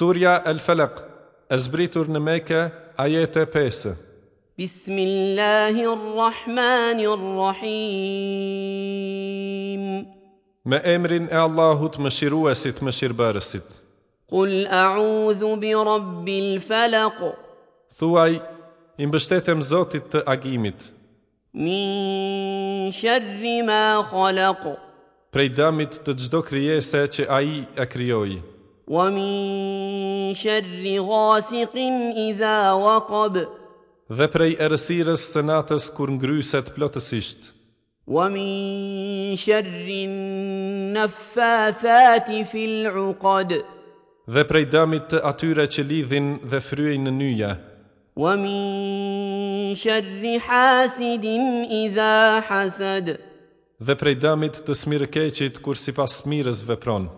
Surja El Felak, e zbritur në meke, ajete pese. Bismillahirrahmanirrahim. Me emrin e Allahut më shiruesit më shirëbërësit. Kull a'udhu bi rabbil falak. Thuaj, imbështetem Zotit të agimit. Min sharri ma khalak. Prej damit të gjdo kryese që aji e kryoji wa min sharri ghasiqin idha waqab dhe prej errësirës së natës kur ngryset plotësisht wa min sharri naffathati fil 'uqad dhe prej dëmit të atyre që lidhin dhe fryejnë në nyje wa min sharri hasidin idha hasad dhe prej dëmit të smirëkeqit kur sipas smirës vepron